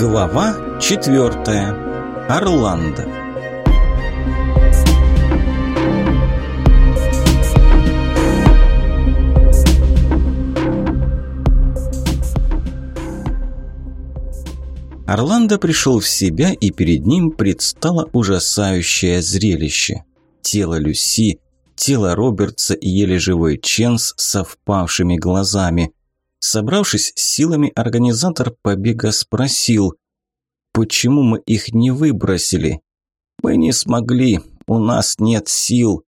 Глава четвертая. Орландо. Орландо пришел в себя, и перед ним предстало ужасающее зрелище. Тело Люси, тело Робертса и еле живой Ченс с впавшими глазами. Собравшись с силами, организатор побега спросил, «Почему мы их не выбросили?» «Мы не смогли, у нас нет сил».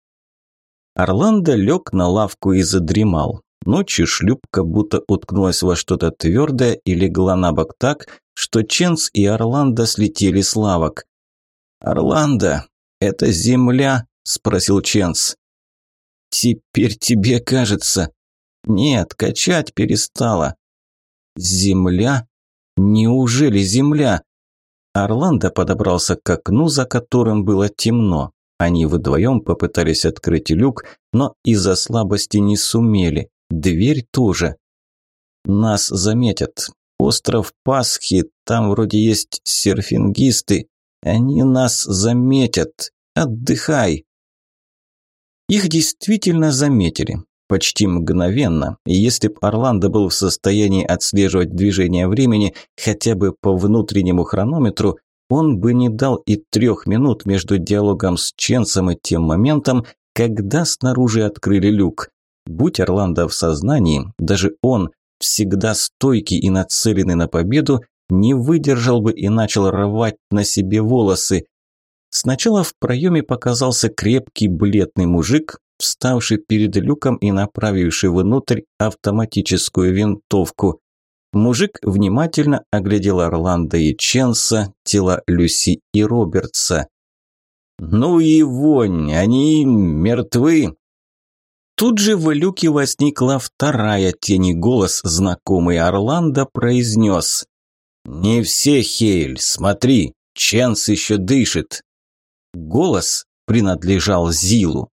Орландо лег на лавку и задремал. Ночью шлюпка будто уткнулась во что-то твердое и легла на бок так, что Ченс и Орландо слетели с лавок. «Орландо, это земля?» – спросил Ченс. «Теперь тебе кажется». «Нет, качать перестала». «Земля? Неужели земля?» Орландо подобрался к окну, за которым было темно. Они вдвоем попытались открыть люк, но из-за слабости не сумели. Дверь тоже. «Нас заметят. Остров Пасхи, там вроде есть серфингисты. Они нас заметят. Отдыхай!» Их действительно заметили. Почти мгновенно. И если б Орландо был в состоянии отслеживать движение времени хотя бы по внутреннему хронометру, он бы не дал и трех минут между диалогом с Ченсом и тем моментом, когда снаружи открыли люк. Будь Орландо в сознании, даже он, всегда стойкий и нацеленный на победу, не выдержал бы и начал рвать на себе волосы. Сначала в проеме показался крепкий бледный мужик, вставший перед люком и направивший внутрь автоматическую винтовку. Мужик внимательно оглядел Орландо и Ченса, тела Люси и Робертса. «Ну и вонь, они мертвы!» Тут же в люке возникла вторая тень и голос, знакомый Орландо произнес. «Не все, Хейль, смотри, Ченс еще дышит!» Голос принадлежал Зилу.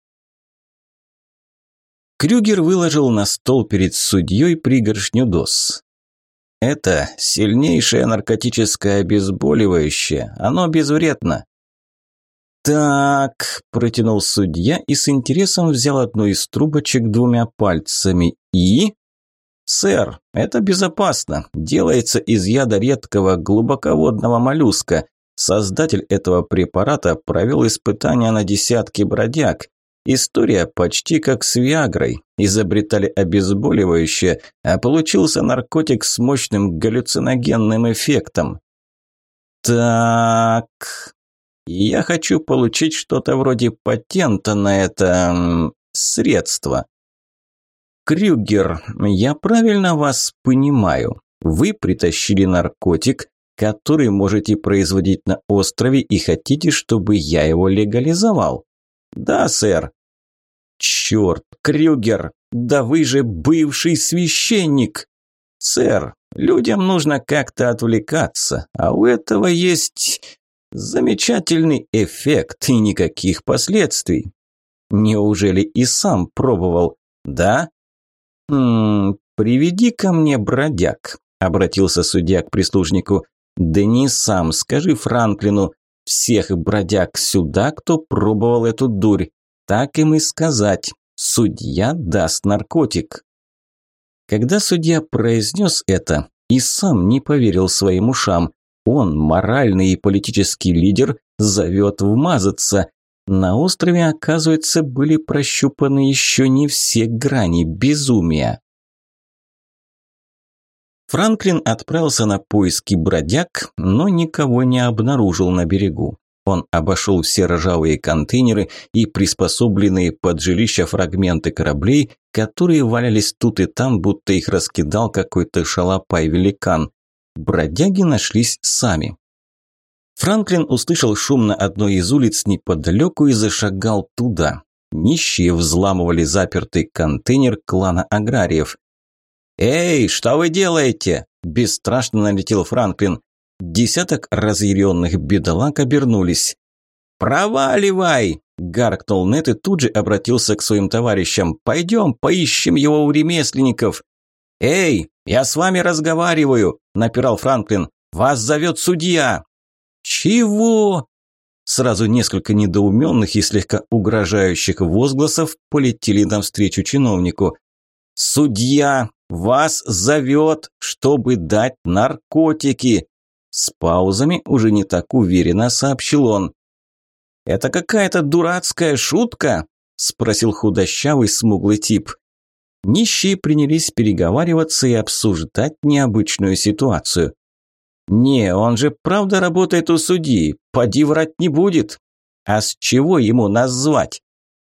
Крюгер выложил на стол перед судьей пригоршню доз. «Это сильнейшее наркотическое обезболивающее. Оно безвредно». «Так», – протянул судья и с интересом взял одну из трубочек двумя пальцами. «И?» «Сэр, это безопасно. Делается из яда редкого глубоководного моллюска. Создатель этого препарата провел испытания на десятки бродяг. История почти как с Виагрой. Изобретали обезболивающее, а получился наркотик с мощным галлюциногенным эффектом. Так, я хочу получить что-то вроде патента на это средство. Крюгер, я правильно вас понимаю? Вы притащили наркотик, который можете производить на острове и хотите, чтобы я его легализовал? Да, сэр. Черт, Крюгер, да вы же бывший священник. Сэр, людям нужно как-то отвлекаться, а у этого есть замечательный эффект и никаких последствий. Неужели и сам пробовал? Да? Хм, приведи ко мне бродяг, обратился судья к прислужнику. Да не сам, скажи Франклину, всех бродяг сюда, кто пробовал эту дурь. Так им и сказать. Судья даст наркотик. Когда судья произнес это, и сам не поверил своим ушам. Он, моральный и политический лидер, зовет вмазаться. На острове, оказывается, были прощупаны еще не все грани безумия. Франклин отправился на поиски бродяг, но никого не обнаружил на берегу. Он обошел все ржавые контейнеры и приспособленные под жилища фрагменты кораблей, которые валялись тут и там, будто их раскидал какой-то шалопай-великан. Бродяги нашлись сами. Франклин услышал шум на одной из улиц неподалеку и зашагал туда. Нищие взламывали запертый контейнер клана аграриев. «Эй, что вы делаете?» – бесстрашно налетел Франклин. Десяток разъяренных бедолаг обернулись. «Проваливай!» – гаркнул Нет и тут же обратился к своим товарищам. «Пойдем, поищем его у ремесленников!» «Эй, я с вами разговариваю!» – напирал Франклин. Вас зовет судья!» «Чего?» Сразу несколько недоуменных и слегка угрожающих возгласов полетели навстречу чиновнику. «Судья вас зовет, чтобы дать наркотики!» С паузами уже не так уверенно сообщил он. «Это какая-то дурацкая шутка?» – спросил худощавый смуглый тип. Нищие принялись переговариваться и обсуждать необычную ситуацию. «Не, он же правда работает у судьи, поди врать не будет. А с чего ему нас звать?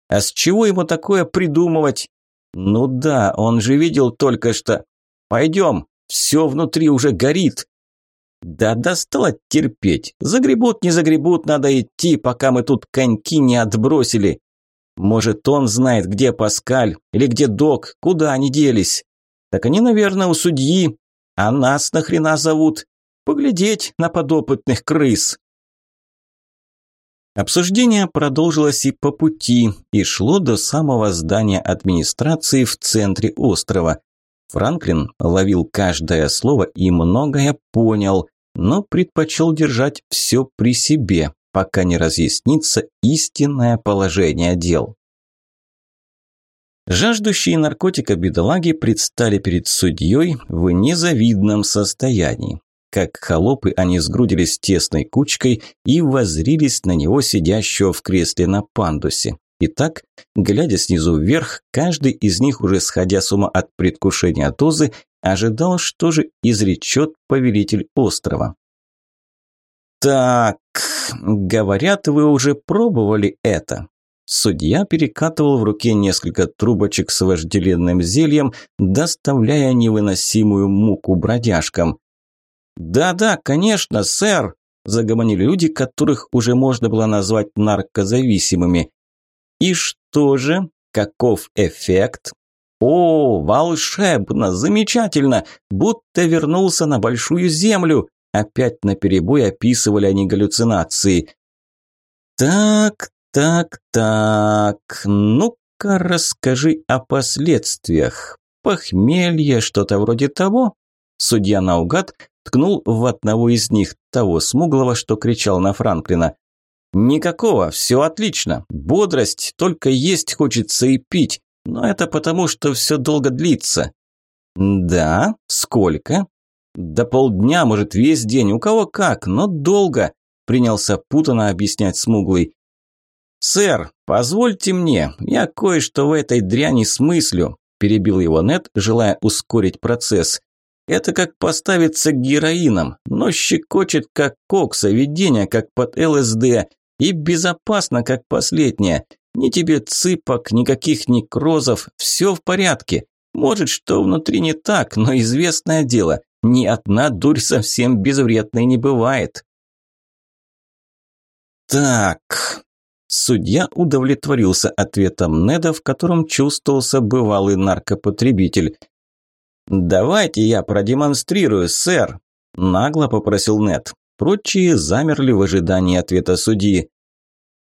А с чего ему такое придумывать? Ну да, он же видел только что. Пойдем, все внутри уже горит. Да достало терпеть. Загребут, не загребут, надо идти, пока мы тут коньки не отбросили. Может, он знает, где Паскаль или где Док, куда они делись. Так они, наверное, у судьи. А нас нахрена зовут? Поглядеть на подопытных крыс. Обсуждение продолжилось и по пути, и шло до самого здания администрации в центре острова. Франклин ловил каждое слово и многое понял, но предпочел держать все при себе, пока не разъяснится истинное положение дел. Жаждущие наркотика бедолаги предстали перед судьей в незавидном состоянии. Как холопы они сгрудились тесной кучкой и возрились на него, сидящего в кресле на пандусе. Итак, глядя снизу вверх, каждый из них, уже сходя с ума от предвкушения дозы, ожидал, что же изречет повелитель острова. «Так, говорят, вы уже пробовали это». Судья перекатывал в руке несколько трубочек с вожделенным зельем, доставляя невыносимую муку бродяжкам. «Да-да, конечно, сэр», – загомонили люди, которых уже можно было назвать наркозависимыми. «И что же? Каков эффект?» «О, волшебно, замечательно! Будто вернулся на большую землю!» Опять наперебой описывали они галлюцинации. «Так, так, так, ну-ка расскажи о последствиях. Похмелье, что-то вроде того?» Судья наугад ткнул в одного из них, того смуглого, что кричал на Франклина. «Никакого, все отлично. Бодрость, только есть хочется и пить. Но это потому, что все долго длится». «Да? Сколько?» «До полдня, может, весь день, у кого как, но долго», принялся путано объяснять смуглый. «Сэр, позвольте мне, я кое-что в этой дряни смыслю», перебил его Нет, желая ускорить процесс. Это как поставиться героином, но щекочет как кокса, видение как под ЛСД и безопасно как последнее. Ни тебе цыпок, никаких некрозов, все в порядке. Может, что внутри не так, но известное дело, ни одна дурь совсем безвредной не бывает. Так, Судья удовлетворился ответом Неда, в котором чувствовался бывалый наркопотребитель. «Давайте я продемонстрирую, сэр», – нагло попросил Нет. Прочие замерли в ожидании ответа судьи.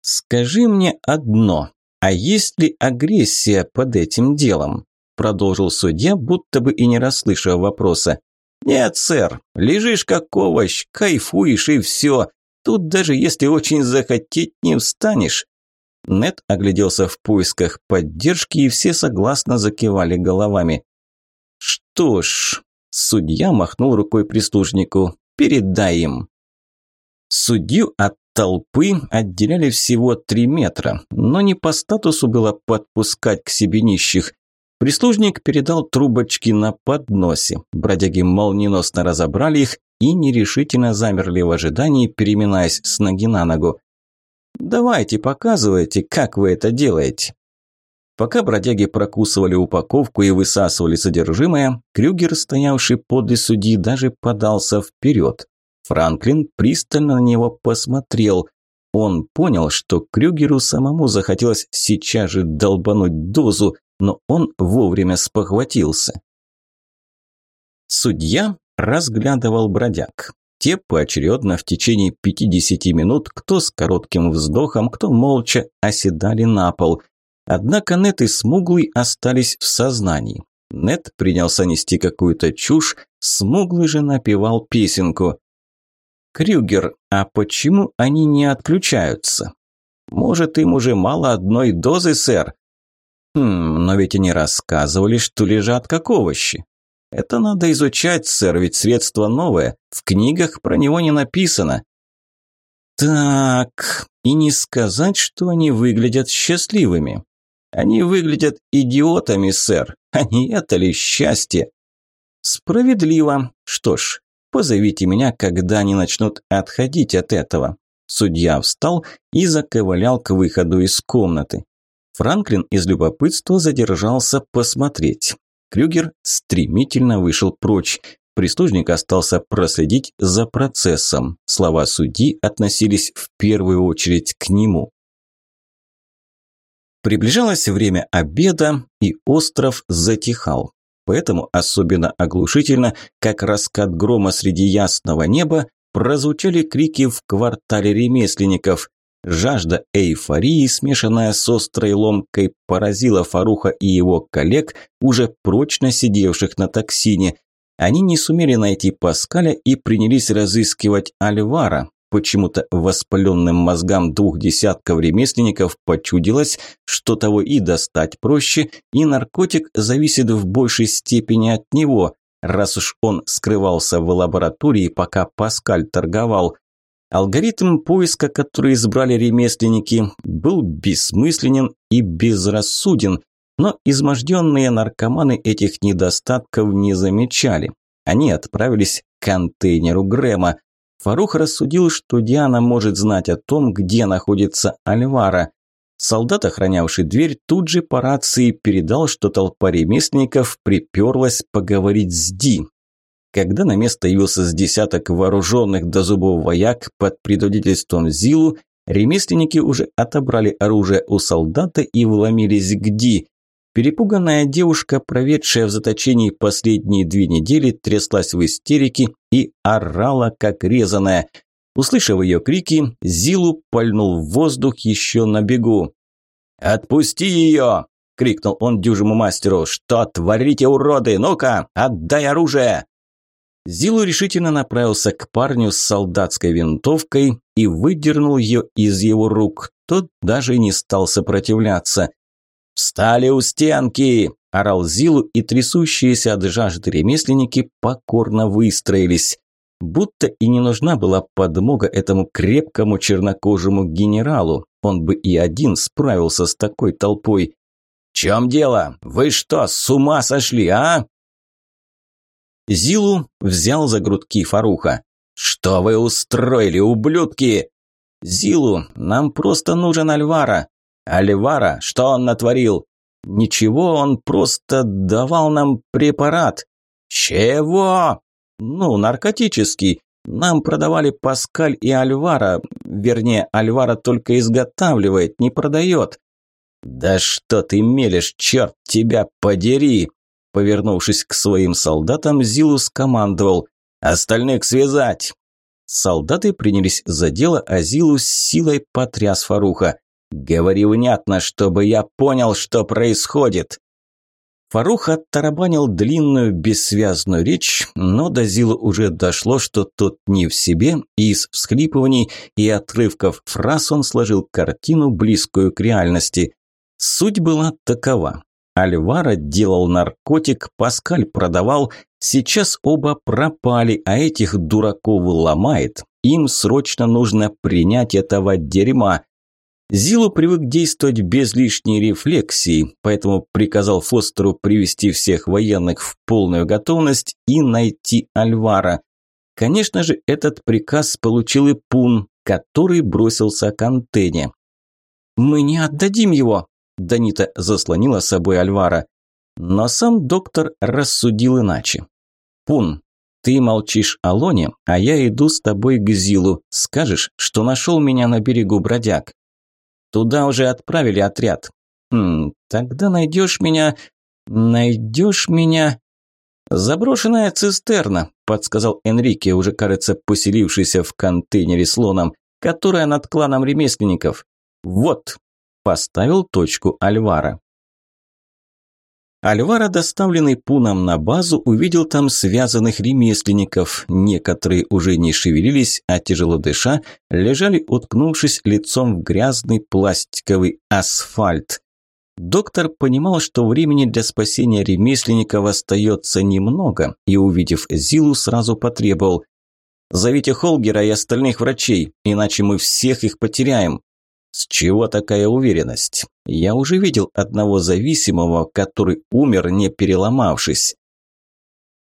«Скажи мне одно, а есть ли агрессия под этим делом?» – продолжил судья, будто бы и не расслышав вопроса. «Нет, сэр, лежишь как овощ, кайфуешь и все. Тут даже если очень захотеть, не встанешь». Нет огляделся в поисках поддержки, и все согласно закивали головами. «Что ж», – судья махнул рукой прислужнику, – «передай им». Судью от толпы отделяли всего три метра, но не по статусу было подпускать к себе нищих. Прислужник передал трубочки на подносе. Бродяги молниеносно разобрали их и нерешительно замерли в ожидании, переминаясь с ноги на ногу. «Давайте, показывайте, как вы это делаете». Пока бродяги прокусывали упаковку и высасывали содержимое, Крюгер, стоявший подле судьи, даже подался вперед. Франклин пристально на него посмотрел. Он понял, что Крюгеру самому захотелось сейчас же долбануть дозу, но он вовремя спохватился. Судья разглядывал бродяг. Те поочередно в течение 50 минут, кто с коротким вздохом, кто молча, оседали на пол – Однако Нет и Смуглый остались в сознании. Нет принялся нести какую-то чушь, Смуглый же напевал песенку. Крюгер, а почему они не отключаются? Может, им уже мало одной дозы, сэр? Хм, но ведь они рассказывали, что лежат как овощи. Это надо изучать, сэр, ведь средство новое. В книгах про него не написано. Так, и не сказать, что они выглядят счастливыми. Они выглядят идиотами, сэр. Не это ли счастье? Справедливо. Что ж, позовите меня, когда они начнут отходить от этого. Судья встал и заковылял к выходу из комнаты. Франклин из любопытства задержался посмотреть. Крюгер стремительно вышел прочь. Прислужник остался проследить за процессом. Слова судьи относились в первую очередь к нему. Приближалось время обеда, и остров затихал. Поэтому особенно оглушительно, как раскат грома среди ясного неба, прозвучали крики в квартале ремесленников. Жажда эйфории, смешанная с острой ломкой, поразила Фаруха и его коллег, уже прочно сидевших на токсине. Они не сумели найти Паскаля и принялись разыскивать Альвара. Почему-то воспаленным мозгам двух десятков ремесленников почудилось, что того и достать проще, и наркотик зависит в большей степени от него, раз уж он скрывался в лаборатории, пока Паскаль торговал. Алгоритм поиска, который избрали ремесленники, был бессмысленен и безрассуден, но изможденные наркоманы этих недостатков не замечали. Они отправились к контейнеру Грэма. Фарух рассудил, что Диана может знать о том, где находится Альвара. Солдат, охранявший дверь, тут же по рации передал, что толпа ремесленников приперлась поговорить с Ди. Когда на место явился с десяток вооруженных до зубов вояк под предводительством Зилу, ремесленники уже отобрали оружие у солдата и вломились к Ди. Перепуганная девушка, проведшая в заточении последние две недели, тряслась в истерике и орала, как резаная. Услышав ее крики, Зилу пальнул в воздух еще на бегу. «Отпусти ее!» – крикнул он дюжему мастеру. «Что творите, уроды? Ну-ка, отдай оружие!» Зилу решительно направился к парню с солдатской винтовкой и выдернул ее из его рук. Тот даже не стал сопротивляться. «Встали у стенки!» – орал Зилу, и трясущиеся от жажды ремесленники покорно выстроились. Будто и не нужна была подмога этому крепкому чернокожему генералу. Он бы и один справился с такой толпой. «В чем дело? Вы что, с ума сошли, а?» Зилу взял за грудки Фаруха. «Что вы устроили, ублюдки?» «Зилу, нам просто нужен Альвара. Альвара, что он натворил? Ничего, он просто давал нам препарат. Чего? Ну, наркотический. Нам продавали Паскаль и Альвара. Вернее, Альвара только изготавливает, не продает. Да что ты мелешь, черт тебя подери! Повернувшись к своим солдатам, Зилу скомандовал «Остальных связать!». Солдаты принялись за дело, а Зилу с силой потряс Фаруха. «Говори внятно, чтобы я понял, что происходит!» Фарух оттарабанил длинную бессвязную речь, но до Зилу уже дошло, что тот не в себе, и из всхлипываний и отрывков фраз он сложил картину, близкую к реальности. Суть была такова. Альвара делал наркотик, Паскаль продавал, сейчас оба пропали, а этих дураков ломает. Им срочно нужно принять этого дерьма. Зилу привык действовать без лишней рефлексии, поэтому приказал Фостеру привести всех военных в полную готовность и найти Альвара. Конечно же, этот приказ получил и Пун, который бросился к антенне. «Мы не отдадим его!» – Данита заслонила собой Альвара. Но сам доктор рассудил иначе. «Пун, ты молчишь о Лоне, а я иду с тобой к Зилу. Скажешь, что нашел меня на берегу бродяг?» Туда уже отправили отряд. Хм, тогда найдешь меня... Найдешь меня... «Заброшенная цистерна», – подсказал Энрике, уже, кажется, поселившийся в контейнере с лоном, которая над кланом ремесленников. «Вот», – поставил точку Альвара. Альвара, доставленный Пуном на базу, увидел там связанных ремесленников. Некоторые уже не шевелились, а тяжело дыша, лежали, уткнувшись лицом в грязный пластиковый асфальт. Доктор понимал, что времени для спасения ремесленников остается немного, и, увидев Зилу, сразу потребовал «Зовите Холгера и остальных врачей, иначе мы всех их потеряем». С чего такая уверенность? Я уже видел одного зависимого, который умер, не переломавшись.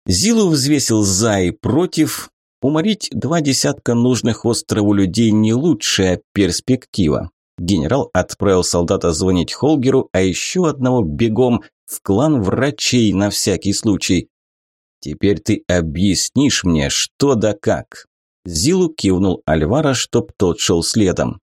Зилу взвесил за и против. Уморить два десятка нужных острову людей не лучшая перспектива. Генерал отправил солдата звонить Холгеру, а еще одного бегом в клан врачей на всякий случай. «Теперь ты объяснишь мне, что да как». Зилу кивнул Альвара, чтоб тот шел следом.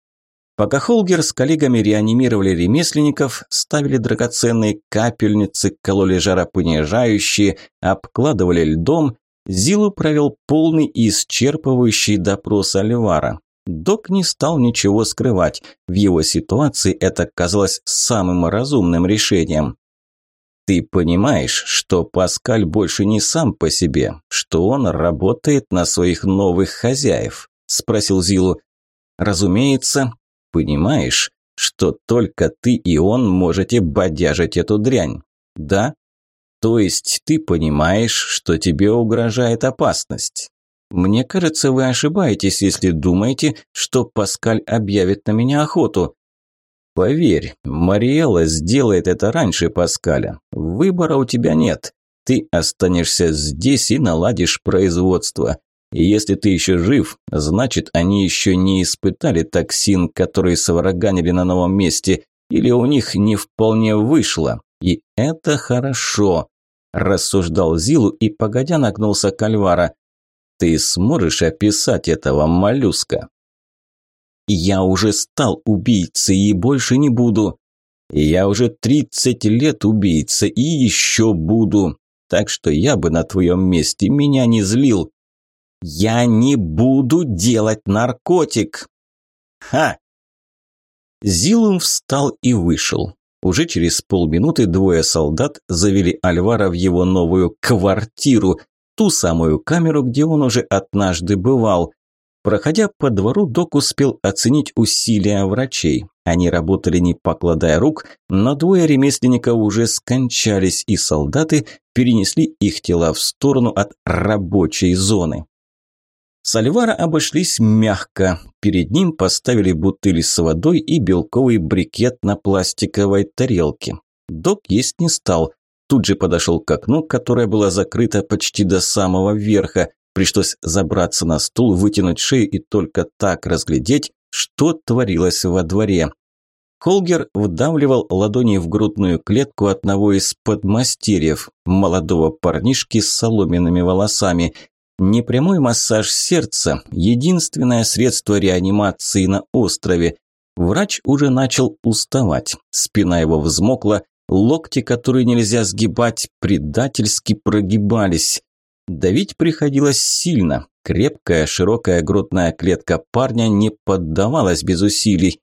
Пока Холгер с коллегами реанимировали ремесленников, ставили драгоценные капельницы, кололи жаропонижающие, обкладывали льдом, Зилу провел полный и исчерпывающий допрос Альвара. Док не стал ничего скрывать. В его ситуации это казалось самым разумным решением. «Ты понимаешь, что Паскаль больше не сам по себе, что он работает на своих новых хозяев?» – спросил Зилу. «Разумеется, понимаешь, что только ты и он можете бодяжить эту дрянь. Да? То есть ты понимаешь, что тебе угрожает опасность. Мне кажется, вы ошибаетесь, если думаете, что Паскаль объявит на меня охоту. Поверь, Мариэла сделает это раньше Паскаля. Выбора у тебя нет. Ты останешься здесь и наладишь производство. Если ты еще жив, значит, они еще не испытали токсин, который свараганили на новом месте, или у них не вполне вышло. И это хорошо, рассуждал Зилу и погодя нагнулся к Альвара. Ты сможешь описать этого моллюска? Я уже стал убийцей и больше не буду. Я уже 30 лет убийца и еще буду. Так что я бы на твоем месте меня не злил. «Я не буду делать наркотик!» «Ха!» Зилум встал и вышел. Уже через полминуты двое солдат завели Альвара в его новую квартиру, ту самую камеру, где он уже однажды бывал. Проходя по двору, док успел оценить усилия врачей. Они работали не покладая рук, но двое ремесленников уже скончались, и солдаты перенесли их тела в сторону от рабочей зоны. Сальвара обошлись мягко. Перед ним поставили бутыль с водой и белковый брикет на пластиковой тарелке. Док есть не стал. Тут же подошел к окну, которое было закрыто почти до самого верха. Пришлось забраться на стул, вытянуть шею и только так разглядеть, что творилось во дворе. Холгер вдавливал ладони в грудную клетку одного из подмастерьев, молодого парнишки с соломенными волосами. Непрямой массаж сердца – единственное средство реанимации на острове. Врач уже начал уставать, спина его взмокла, локти, которые нельзя сгибать, предательски прогибались. Давить приходилось сильно. Крепкая, широкая грудная клетка парня не поддавалась без усилий.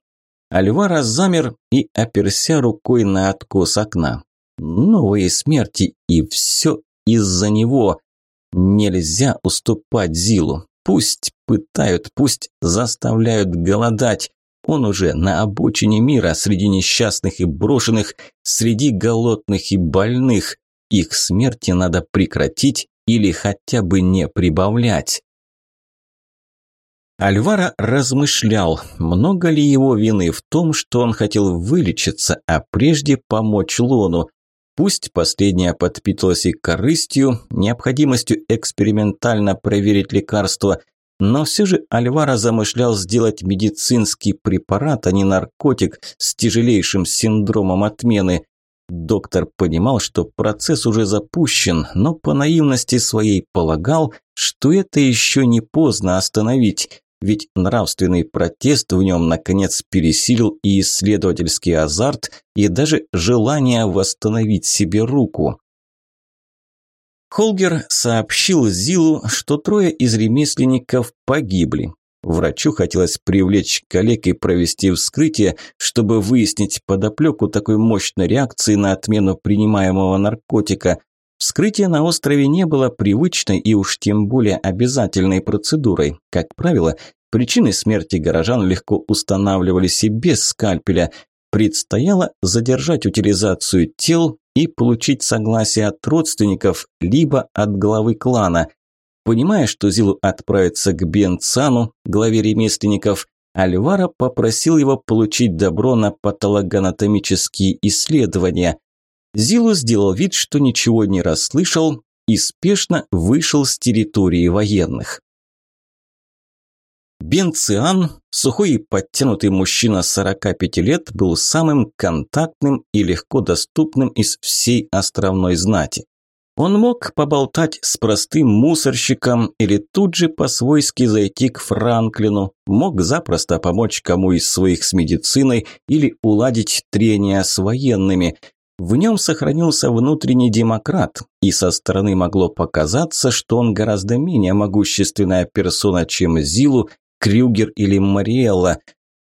Альвара замер и оперся рукой на откос окна. Новые смерти, и все из-за него. Нельзя уступать Зилу. Пусть пытают, пусть заставляют голодать. Он уже на обочине мира, среди несчастных и брошенных, среди голодных и больных. Их смерти надо прекратить или хотя бы не прибавлять. Альвара размышлял, много ли его вины в том, что он хотел вылечиться, а прежде помочь Лону. Пусть последняя подпиталась и корыстью, необходимостью экспериментально проверить лекарство, но все же Альвара замышлял сделать медицинский препарат, а не наркотик с тяжелейшим синдромом отмены. Доктор понимал, что процесс уже запущен, но по наивности своей полагал, что это еще не поздно остановить ведь нравственный протест в нем наконец пересилил и исследовательский азарт, и даже желание восстановить себе руку. Холгер сообщил Зилу, что трое из ремесленников погибли. Врачу хотелось привлечь коллег и провести вскрытие, чтобы выяснить подоплеку такой мощной реакции на отмену принимаемого наркотика. Вскрытие на острове не было привычной и уж тем более обязательной процедурой. Как правило, причины смерти горожан легко устанавливались и без скальпеля. Предстояло задержать утилизацию тел и получить согласие от родственников, либо от главы клана. Понимая, что Зилу отправится к Бенцану, главе ремесленников, Альвара попросил его получить добро на патологоанатомические исследования. Зилу сделал вид, что ничего не расслышал и спешно вышел с территории военных. Бенциан, сухой и подтянутый мужчина 45 лет, был самым контактным и легко доступным из всей островной знати. Он мог поболтать с простым мусорщиком или тут же по-свойски зайти к Франклину, мог запросто помочь кому из своих с медициной или уладить трения с военными. В нем сохранился внутренний демократ, и со стороны могло показаться, что он гораздо менее могущественная персона, чем Зилу, Крюгер или Мариэлла.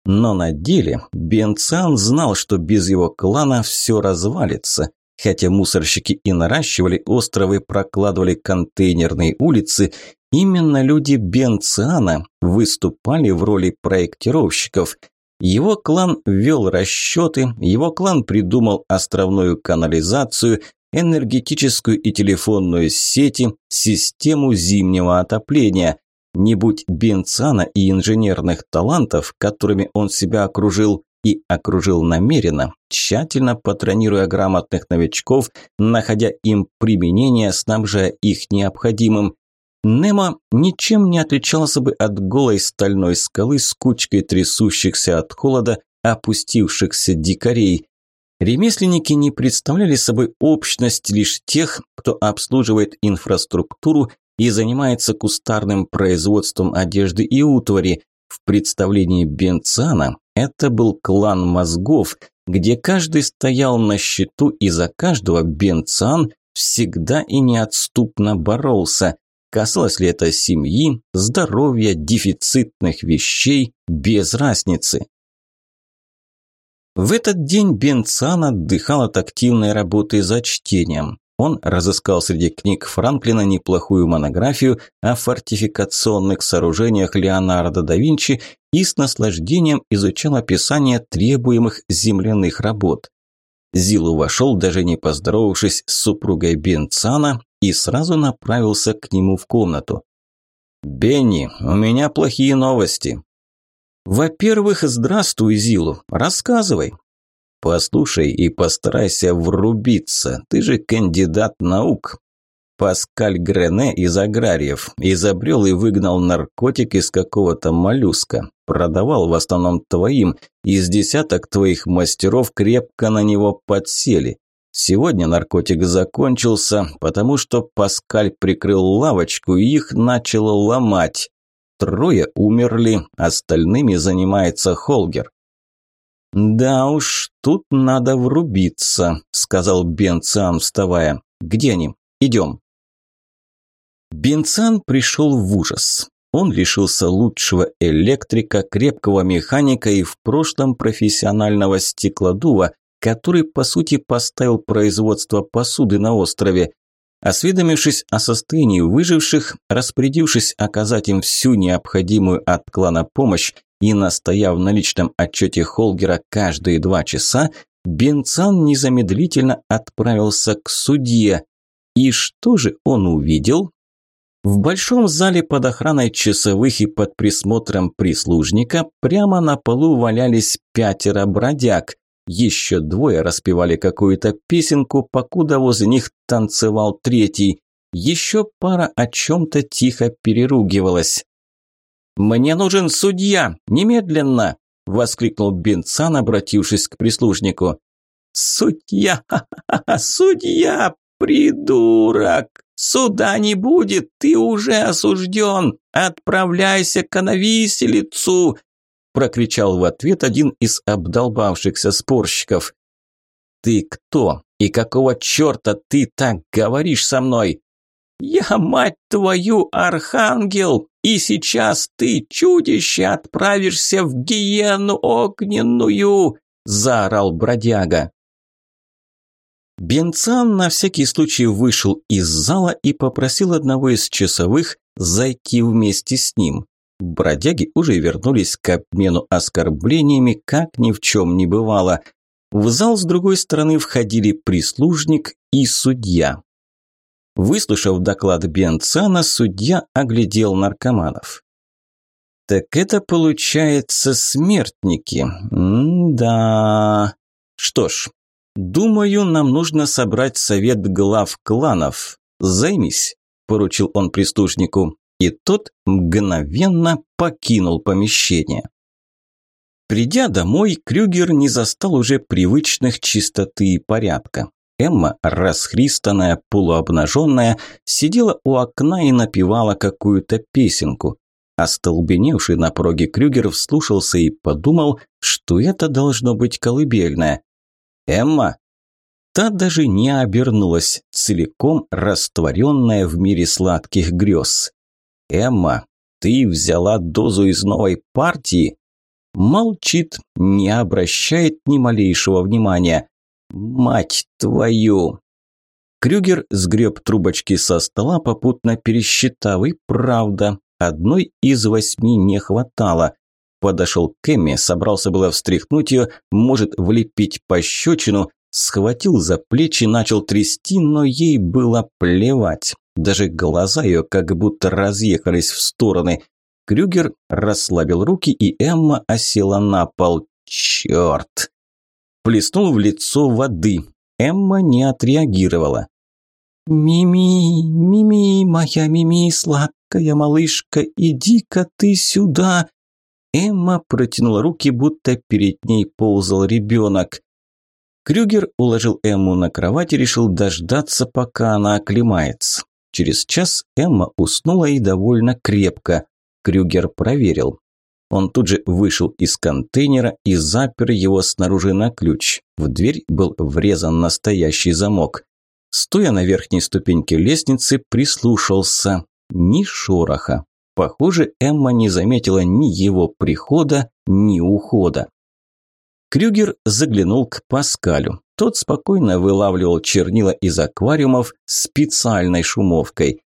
Но на деле Бенцан знал, что без его клана все развалится. Хотя мусорщики и наращивали островы, прокладывали контейнерные улицы, именно люди Бенциана выступали в роли проектировщиков. Его клан ввел расчеты, его клан придумал островную канализацию, энергетическую и телефонную сети, систему зимнего отопления. Не будь Бенцана и инженерных талантов, которыми он себя окружил, и окружил намеренно, тщательно патронируя грамотных новичков, находя им применение, снабжая их необходимым. Немо ничем не отличался бы от голой стальной скалы с кучкой трясущихся от холода опустившихся дикарей. Ремесленники не представляли собой общность лишь тех, кто обслуживает инфраструктуру и занимается кустарным производством одежды и утвари. В представлении Бенцана это был клан мозгов, где каждый стоял на счету и за каждого Бенцан всегда и неотступно боролся. Касалось ли это семьи, здоровья, дефицитных вещей, без разницы. В этот день Бенцан отдыхал от активной работы за чтением. Он разыскал среди книг Франклина неплохую монографию о фортификационных сооружениях Леонардо да Винчи и с наслаждением изучал описание требуемых земляных работ. Зилу вошел, даже не поздоровавшись с супругой Бенцана, и сразу направился к нему в комнату. «Бенни, у меня плохие новости». «Во-первых, здравствуй, Зилу, рассказывай». Послушай и постарайся врубиться. Ты же кандидат наук. Паскаль Грене из аграриев изобрел и выгнал наркотик из какого-то моллюска. Продавал в основном твоим. Из десяток твоих мастеров крепко на него подсели. Сегодня наркотик закончился, потому что Паскаль прикрыл лавочку и их начал ломать. Трое умерли, остальными занимается Холгер. «Да уж, тут надо врубиться», – сказал Бенциан, вставая. «Где они? Идем». Бенциан пришел в ужас. Он лишился лучшего электрика, крепкого механика и в прошлом профессионального стеклодува, который, по сути, поставил производство посуды на острове. Осведомившись о состоянии выживших, распорядившись оказать им всю необходимую от клана помощь и настояв на личном отчете Холгера каждые два часа, Бенцан незамедлительно отправился к судье. И что же он увидел? В большом зале под охраной часовых и под присмотром прислужника прямо на полу валялись пятеро бродяг. Еще двое распевали какую-то песенку, покуда возле них танцевал третий. Еще пара о чем-то тихо переругивалась. «Мне нужен судья! Немедленно!» – воскликнул Бенцан, обратившись к прислужнику. «Судья! Судья! Придурок! Суда не будет, ты уже осужден! Отправляйся-ка на виселицу!» – прокричал в ответ один из обдолбавшихся спорщиков. «Ты кто? И какого черта ты так говоришь со мной?» «Я, мать твою, архангел!» И сейчас ты, чудище, отправишься в гиену огненную!» – заорал бродяга. Бенцан на всякий случай вышел из зала и попросил одного из часовых зайти вместе с ним. Бродяги уже вернулись к обмену оскорблениями, как ни в чем не бывало. В зал с другой стороны входили прислужник и судья. Выслушав доклад Бенцана, судья оглядел наркоманов. «Так это, получается, смертники. М-да. Что ж, думаю, нам нужно собрать совет глав кланов. Займись», – поручил он прислужнику, и тот мгновенно покинул помещение. Придя домой, Крюгер не застал уже привычных чистоты и порядка. Эмма, расхристанная, полуобнаженная, сидела у окна и напевала какую-то песенку. Остолбеневший на пороге Крюгер вслушался и подумал, что это должно быть колыбельное. «Эмма!» Та даже не обернулась, целиком растворенная в мире сладких грез. «Эмма, ты взяла дозу из новой партии?» Молчит, не обращает ни малейшего внимания. «Мать твою!» Крюгер сгреб трубочки со стола, попутно пересчитав, и правда, одной из восьми не хватало. Подошел к Эмме, собрался было встряхнуть ее, может влепить пощечину, схватил за плечи, начал трясти, но ей было плевать. Даже глаза ее как будто разъехались в стороны. Крюгер расслабил руки, и Эмма осела на пол. «Черт!» Плеснул в лицо воды. Эмма не отреагировала. «Мими, Мими, моя Мими, сладкая малышка, иди-ка ты сюда!» Эмма протянула руки, будто перед ней ползал ребенок. Крюгер уложил Эмму на кровать и решил дождаться, пока она оклемается. Через час Эмма уснула и довольно крепко. Крюгер проверил. Он тут же вышел из контейнера и запер его снаружи на ключ. В дверь был врезан настоящий замок. Стоя на верхней ступеньке лестницы, прислушался. Ни шороха. Похоже, Эмма не заметила ни его прихода, ни ухода. Крюгер заглянул к Паскалю. Тот спокойно вылавливал чернила из аквариумов специальной шумовкой.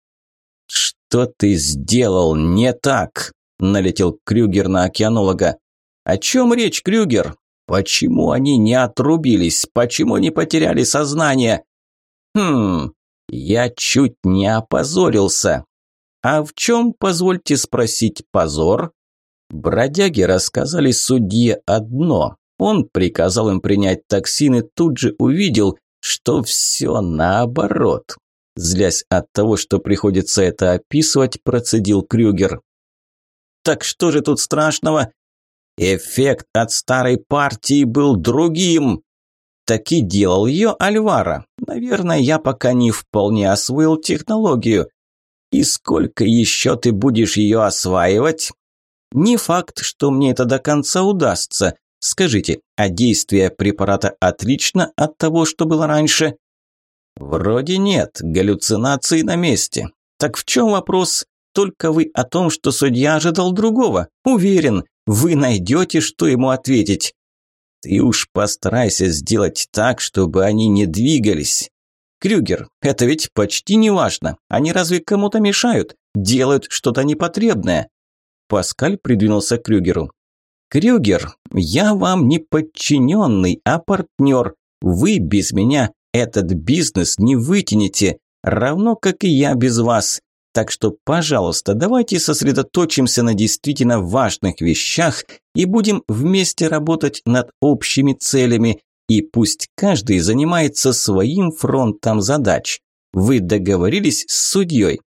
«Что ты сделал не так?» Налетел Крюгер на океанолога. «О чем речь, Крюгер? Почему они не отрубились? Почему не потеряли сознание?» «Хм, я чуть не опозорился. А в чем, позвольте спросить, позор?» Бродяги рассказали судье одно. Он приказал им принять токсин и тут же увидел, что все наоборот. Злясь от того, что приходится это описывать, процедил Крюгер. Так что же тут страшного? Эффект от старой партии был другим. Так и делал ее Альвара. Наверное, я пока не вполне освоил технологию. И сколько еще ты будешь ее осваивать? Не факт, что мне это до конца удастся. Скажите, а действие препарата отлично от того, что было раньше? Вроде нет, галлюцинации на месте. Так в чем вопрос? Только вы о том, что судья ожидал другого. Уверен, вы найдете, что ему ответить. Ты уж постарайся сделать так, чтобы они не двигались. Крюгер, это ведь почти не важно. Они разве кому-то мешают? Делают что-то непотребное. Паскаль придвинулся к Крюгеру. Крюгер, я вам не подчиненный, а партнер. Вы без меня этот бизнес не вытянете, равно как и я без вас. Так что, пожалуйста, давайте сосредоточимся на действительно важных вещах и будем вместе работать над общими целями, и пусть каждый занимается своим фронтом задач. Вы договорились с судьей?»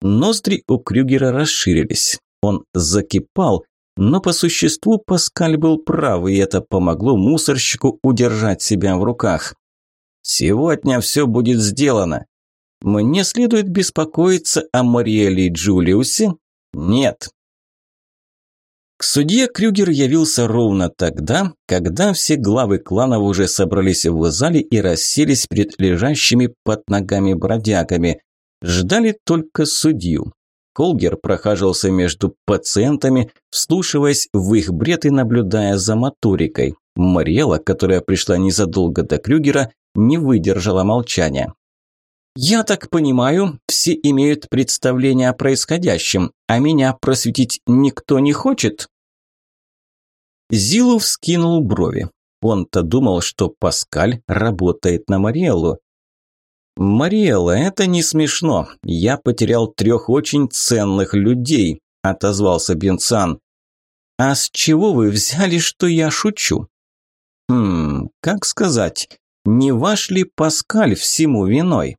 Ноздри у Крюгера расширились. Он закипал, но по существу Паскаль был прав, и это помогло мусорщику удержать себя в руках. «Сегодня все будет сделано. Мне следует беспокоиться о Мариэле и Джулиусе? Нет. К судье Крюгер явился ровно тогда, когда все главы кланов уже собрались в зале и расселись перед лежащими под ногами бродягами. Ждали только судью. Колгер прохаживался между пациентами, вслушиваясь в их бред и наблюдая за моторикой. Мариэла, которая пришла незадолго до Крюгера, не выдержала молчания. «Я так понимаю, все имеют представление о происходящем, а меня просветить никто не хочет?» Зилу вскинул брови. Он-то думал, что Паскаль работает на Мариэлу. «Мариэла, это не смешно. Я потерял трех очень ценных людей», – отозвался Бенцан. «А с чего вы взяли, что я шучу?» «Хм, как сказать, не ваш ли Паскаль всему виной?»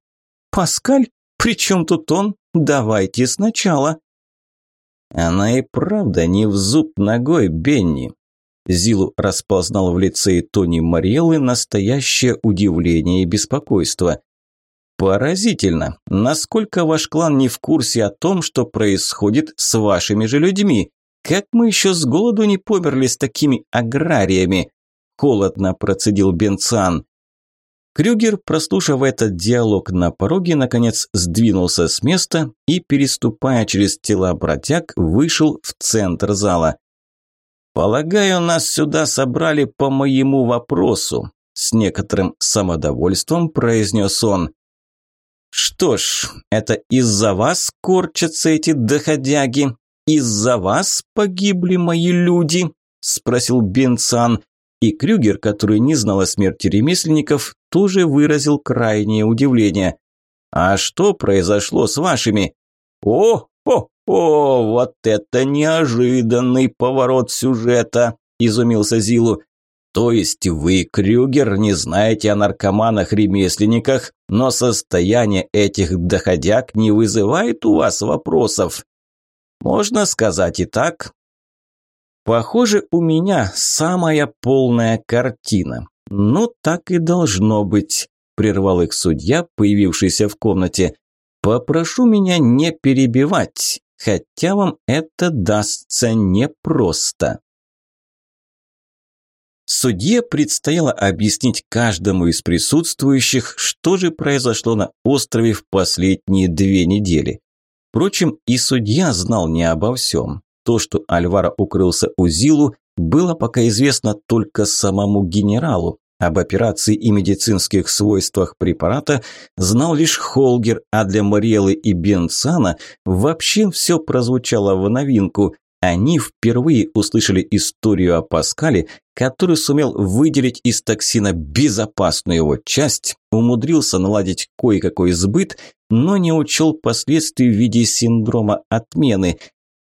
«Паскаль? При чем тут он? Давайте сначала». Она и правда не в зуб ногой, Бенни. Зилу распознал в лице Тони Мариэллы настоящее удивление и беспокойство. Поразительно, насколько ваш клан не в курсе о том, что происходит с вашими же людьми. Как мы еще с голоду не померли с такими аграриями? Холодно процедил Бенцан. Крюгер, прослушав этот диалог на пороге, наконец сдвинулся с места и, переступая через тела бродяг, вышел в центр зала. «Полагаю, нас сюда собрали по моему вопросу», – с некоторым самодовольством произнес он. «Что ж, это из-за вас корчатся эти доходяги? Из-за вас погибли мои люди?» – спросил Бенцан. И Крюгер, который не знал о смерти ремесленников, тоже выразил крайнее удивление. «А что произошло с вашими?» «О, о, о, вот это неожиданный поворот сюжета!» – изумился Зилу. То есть вы, Крюгер, не знаете о наркоманах-ремесленниках, но состояние этих доходяг не вызывает у вас вопросов? Можно сказать и так. Похоже, у меня самая полная картина. Ну, так и должно быть, прервал их судья, появившийся в комнате. Попрошу меня не перебивать, хотя вам это дастся непросто. Судье предстояло объяснить каждому из присутствующих, что же произошло на острове в последние две недели. Впрочем, и судья знал не обо всем. То, что Альвара укрылся у Зилу, было пока известно только самому генералу. Об операции и медицинских свойствах препарата знал лишь Холгер, а для Мариэлы и Бенцана вообще все прозвучало в новинку, они впервые услышали историю о Паскале, который сумел выделить из токсина безопасную его часть, умудрился наладить кое-какой сбыт, но не учел последствий в виде синдрома отмены.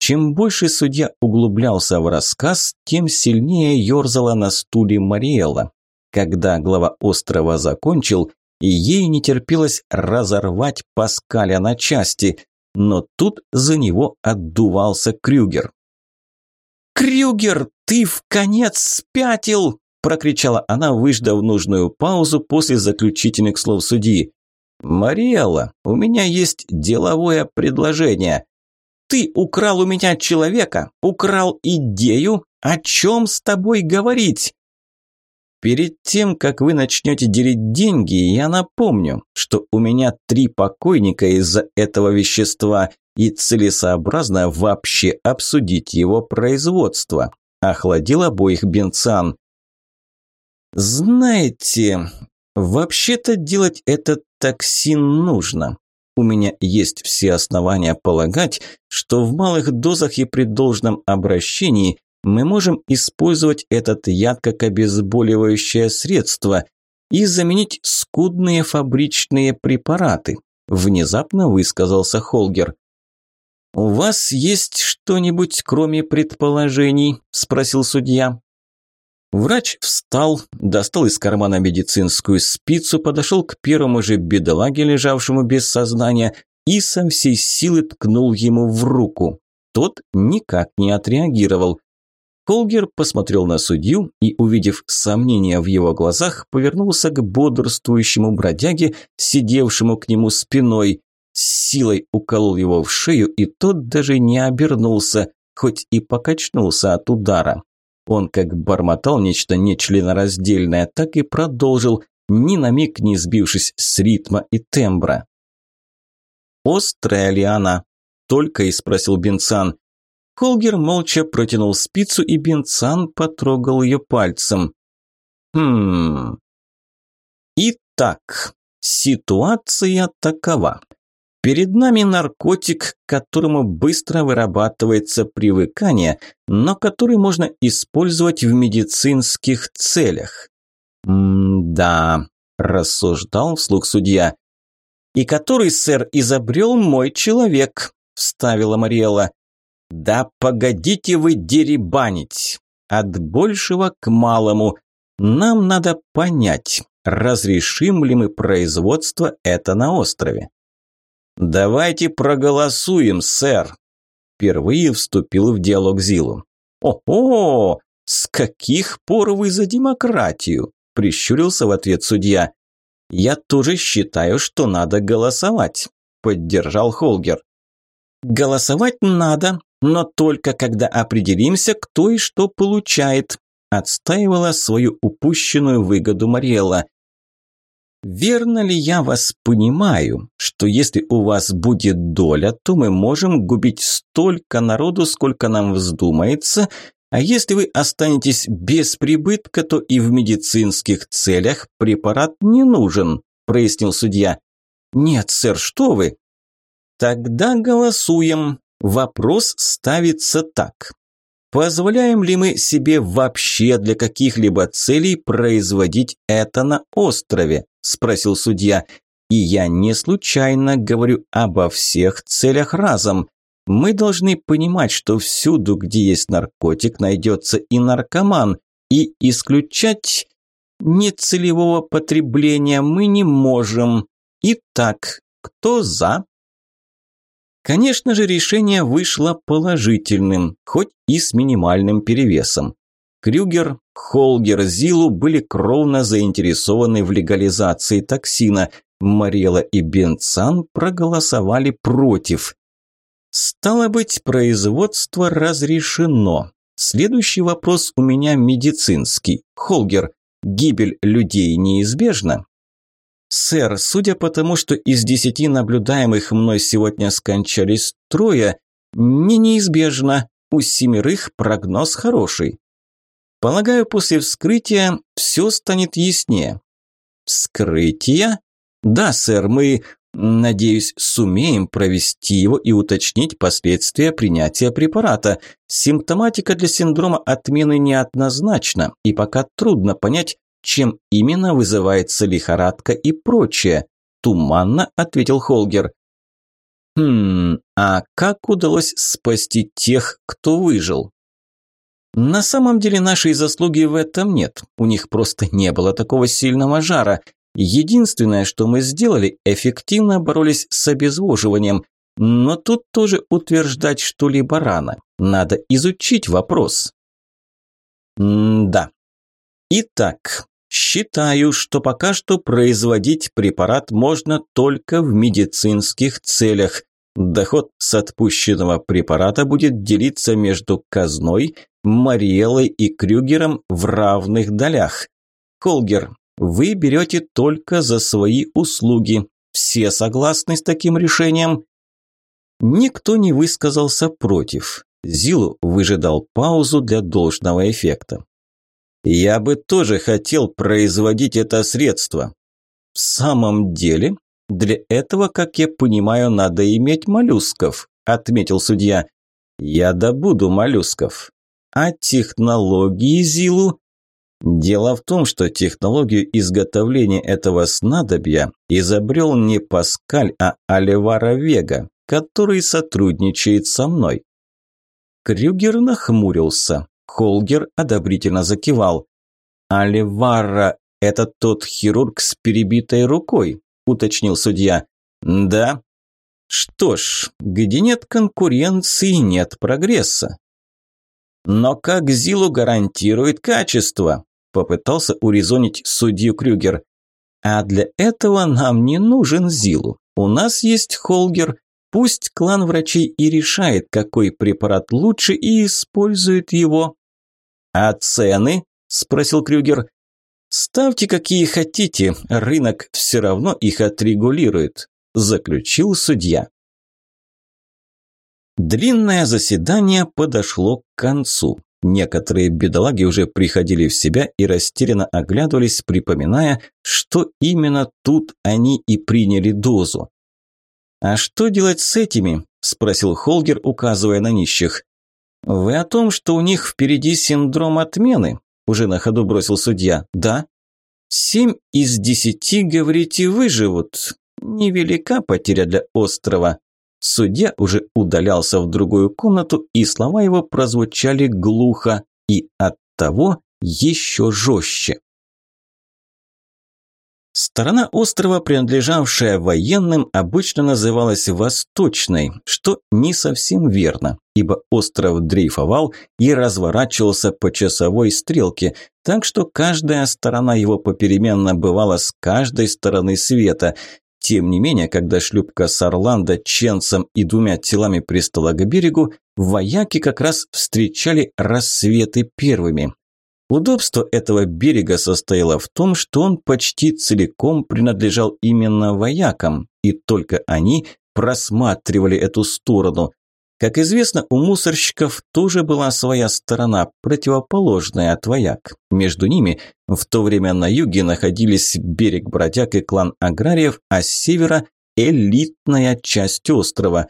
Чем больше судья углублялся в рассказ, тем сильнее ерзала на стуле Мариэла. Когда глава острова закончил, ей не терпелось разорвать Паскаля на части, но тут за него отдувался Крюгер. «Крюгер, ты в конец спятил!» – прокричала она, выждав нужную паузу после заключительных слов судьи. «Мариэлла, у меня есть деловое предложение. Ты украл у меня человека, украл идею, о чем с тобой говорить?» Перед тем, как вы начнете делить деньги, я напомню, что у меня три покойника из-за этого вещества, и целесообразно вообще обсудить его производство. Охладил обоих бенцан. Знаете, вообще-то делать этот токсин нужно. У меня есть все основания полагать, что в малых дозах и при должном обращении мы можем использовать этот яд как обезболивающее средство и заменить скудные фабричные препараты, внезапно высказался Холгер. «У вас есть что-нибудь, кроме предположений?» – спросил судья. Врач встал, достал из кармана медицинскую спицу, подошел к первому же бедолаге, лежавшему без сознания, и со всей силы ткнул ему в руку. Тот никак не отреагировал. Холгер посмотрел на судью и, увидев сомнения в его глазах, повернулся к бодрствующему бродяге, сидевшему к нему спиной с силой уколол его в шею, и тот даже не обернулся, хоть и покачнулся от удара. Он как бормотал нечто нечленораздельное, так и продолжил, ни на миг не сбившись с ритма и тембра. «Острая ли она?» столько?» и спросил Бенцан. Холгер молча протянул спицу, и Бенцан потрогал ее пальцем. «Хм...» Итак, ситуация такова. Перед нами наркотик, к которому быстро вырабатывается привыкание, но который можно использовать в медицинских целях. «М-да», – рассуждал вслух судья. «И который, сэр, изобрел мой человек», – вставила Мариэла. «Да погодите вы деребанить! От большего к малому. Нам надо понять, разрешим ли мы производство это на острове. «Давайте проголосуем, сэр!» Впервые вступил в диалог Зилу. «О-о! С каких пор вы за демократию?» Прищурился в ответ судья. «Я тоже считаю, что надо голосовать», поддержал Холгер. «Голосовать надо, но только когда определимся, кто и что получает», отстаивала свою упущенную выгоду Мариэлла. Верно ли я вас понимаю, что если у вас будет доля, то мы можем губить столько народу, сколько нам вздумается, а если вы останетесь без прибытка, то и в медицинских целях препарат не нужен, прояснил судья. Нет, сэр, что вы? Тогда голосуем. Вопрос ставится так. Позволяем ли мы себе вообще для каких-либо целей производить это на острове? Спросил судья. И я не случайно говорю обо всех целях разом. Мы должны понимать, что всюду, где есть наркотик, найдется и наркоман, и исключать нецелевого потребления мы не можем. Итак, кто за? Конечно же, решение вышло положительным, хоть и с минимальным перевесом. Крюгер, Холгер, Зилу были кровно заинтересованы в легализации токсина. Марела и Бенцан проголосовали против. Стало быть, производство разрешено. Следующий вопрос у меня медицинский. Холгер, гибель людей неизбежна? «Сэр, судя по тому, что из десяти наблюдаемых мной сегодня скончались трое, не неизбежно, у семерых прогноз хороший. Полагаю, после вскрытия все станет яснее». «Вскрытие?» «Да, сэр, мы, надеюсь, сумеем провести его и уточнить последствия принятия препарата. Симптоматика для синдрома отмены неоднозначна, и пока трудно понять, чем именно вызывается лихорадка и прочее, туманно ответил Холгер. Хм, а как удалось спасти тех, кто выжил? На самом деле нашей заслуги в этом нет. У них просто не было такого сильного жара. Единственное, что мы сделали, эффективно боролись с обезвоживанием. Но тут тоже утверждать что-либо рано. Надо изучить вопрос. М да. Итак, Считаю, что пока что производить препарат можно только в медицинских целях. Доход с отпущенного препарата будет делиться между казной, Мариелой и Крюгером в равных долях. Холгер, вы берете только за свои услуги. Все согласны с таким решением? Никто не высказался против. Зилу выжидал паузу для должного эффекта. Я бы тоже хотел производить это средство. В самом деле, для этого, как я понимаю, надо иметь моллюсков, отметил судья. Я добуду моллюсков. А технологии Зилу? Дело в том, что технологию изготовления этого снадобья изобрел не Паскаль, а Оливара Вега, который сотрудничает со мной. Крюгер нахмурился. Холгер одобрительно закивал. «Аливарра – это тот хирург с перебитой рукой», – уточнил судья. «Да». «Что ж, где нет конкуренции, нет прогресса». «Но как Зилу гарантирует качество?» – попытался урезонить судью Крюгер. «А для этого нам не нужен Зилу. У нас есть Холгер. Пусть клан врачей и решает, какой препарат лучше, и использует его». «А цены?» – спросил Крюгер. «Ставьте какие хотите, рынок все равно их отрегулирует», – заключил судья. Длинное заседание подошло к концу. Некоторые бедолаги уже приходили в себя и растерянно оглядывались, припоминая, что именно тут они и приняли дозу. «А что делать с этими?» – спросил Холгер, указывая на нищих. «Вы о том, что у них впереди синдром отмены?» – уже на ходу бросил судья. «Да». «Семь из десяти, говорите, выживут. Невелика потеря для острова. Судья уже удалялся в другую комнату, и слова его прозвучали глухо и оттого еще жестче. Сторона острова, принадлежавшая военным, обычно называлась Восточной, что не совсем верно, ибо остров дрейфовал и разворачивался по часовой стрелке, так что каждая сторона его попеременно бывала с каждой стороны света, тем не менее, когда шлюпка с Орландо, Ченцем и двумя телами пристала к берегу, вояки как раз встречали рассветы первыми. Удобство этого берега состояло в том, что он почти целиком принадлежал именно воякам, и только они просматривали эту сторону. Как известно, у мусорщиков тоже была своя сторона, противоположная от вояк. Между ними в то время на юге находились берег бродяг и клан аграриев, а с севера – элитная часть острова.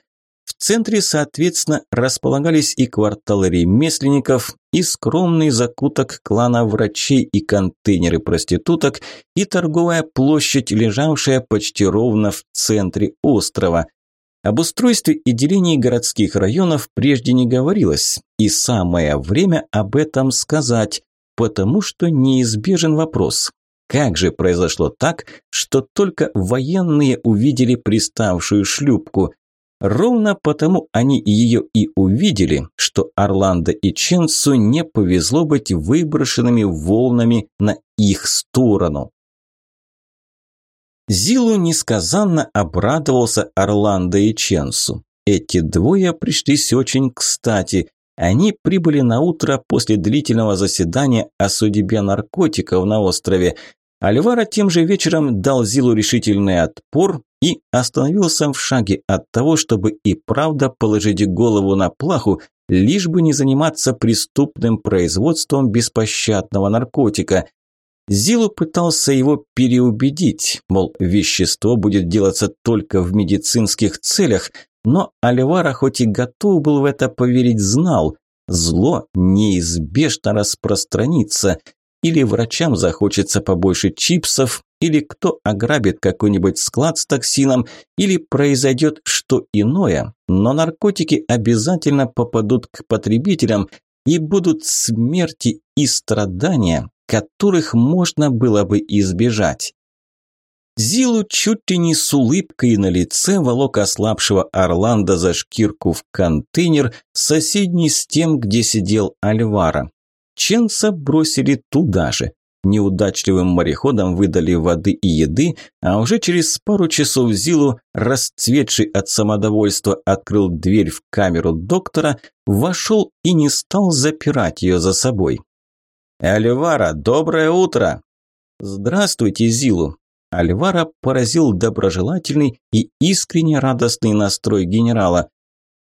Центре, соответственно, располагались и кварталы ремесленников, и скромный закуток клана врачей, и контейнеры проституток, и торговая площадь, лежавшая почти ровно в центре острова – об устройстве и делении городских районов прежде не говорилось, и самое время об этом сказать, потому что неизбежен вопрос. Как же произошло так, что только военные увидели приставшую шлюпку? Ровно потому они ее и увидели, что Орландо и Ченсу не повезло быть выброшенными волнами на их сторону. Зилу несказанно обрадовался Орландо и Ченсу. Эти двое пришлись очень кстати. Они прибыли на утро после длительного заседания о судьбе наркотиков на острове. Альвара тем же вечером дал Зилу решительный отпор и остановился в шаге от того, чтобы и правда положить голову на плаху, лишь бы не заниматься преступным производством беспощадного наркотика. Зилу пытался его переубедить, мол, вещество будет делаться только в медицинских целях, но Альвара хоть и готов был в это поверить, знал, зло неизбежно распространится, или врачам захочется побольше чипсов, или кто ограбит какой-нибудь склад с токсином, или произойдет что иное, но наркотики обязательно попадут к потребителям и будут смерти и страдания, которых можно было бы избежать. Зилу чуть ли не с улыбкой на лице волок ослабшего Орландо за шкирку в контейнер, соседний с тем, где сидел Альвара. Ченса бросили туда же. Неудачливым мореходам выдали воды и еды, а уже через пару часов Зилу, расцветший от самодовольства, открыл дверь в камеру доктора, вошел и не стал запирать ее за собой. «Альвара, доброе утро!» «Здравствуйте, Зилу!» Альвара поразил доброжелательный и искренне радостный настрой генерала.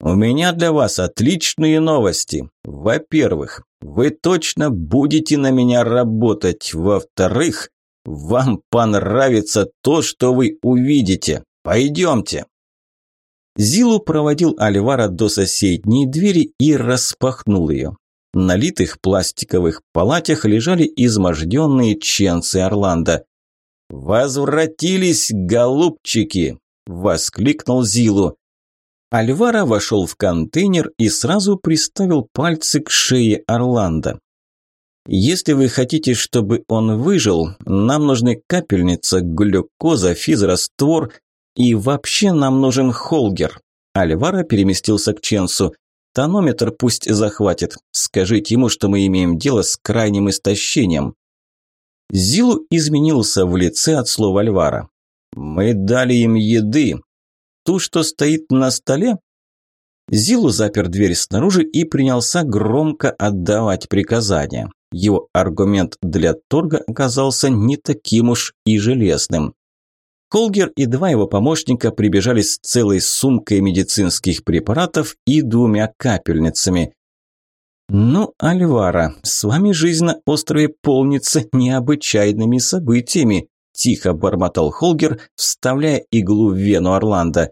«У меня для вас отличные новости. Во-первых, вы точно будете на меня работать. Во-вторых, вам понравится то, что вы увидите. Пойдемте!» Зилу проводил Альвара до соседней двери и распахнул ее налитых пластиковых палатях лежали изможденные ченцы Орландо. «Возвратились, голубчики!» – воскликнул Зилу. Альвара вошел в контейнер и сразу приставил пальцы к шее Орландо. «Если вы хотите, чтобы он выжил, нам нужны капельница, глюкоза, физраствор и вообще нам нужен холгер». Альвара переместился к Ченсу. Тонометр пусть захватит. Скажите ему, что мы имеем дело с крайним истощением. Зилу изменился в лице от слова Альвара. Мы дали им еды. Ту, что стоит на столе? Зилу запер дверь снаружи и принялся громко отдавать приказания. Его аргумент для торга оказался не таким уж и железным. Холгер и два его помощника прибежали с целой сумкой медицинских препаратов и двумя капельницами. «Ну, Альвара, с вами жизнь на острове полнится необычайными событиями», тихо бормотал Холгер, вставляя иглу в вену Орландо.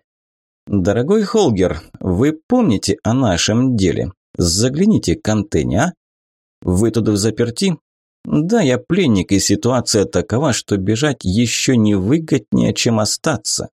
«Дорогой Холгер, вы помните о нашем деле? Загляните к антенне, а? Вы туда заперти? Да, я пленник, и ситуация такова, что бежать еще не выгоднее, чем остаться.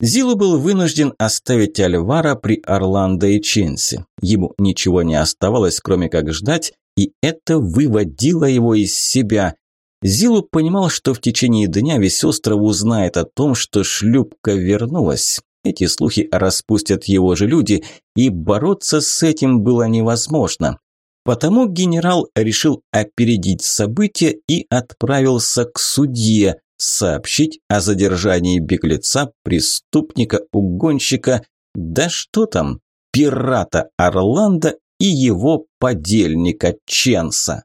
Зилу был вынужден оставить Альвара при Орландо и Ченси. Ему ничего не оставалось, кроме как ждать, и это выводило его из себя. Зилу понимал, что в течение дня весь остров узнает о том, что шлюпка вернулась. Эти слухи распустят его же люди, и бороться с этим было невозможно. Потому генерал решил опередить события и отправился к судье, сообщить о задержании беглеца, преступника, угонщика, да что там, пирата Орландо и его подельника Ченса.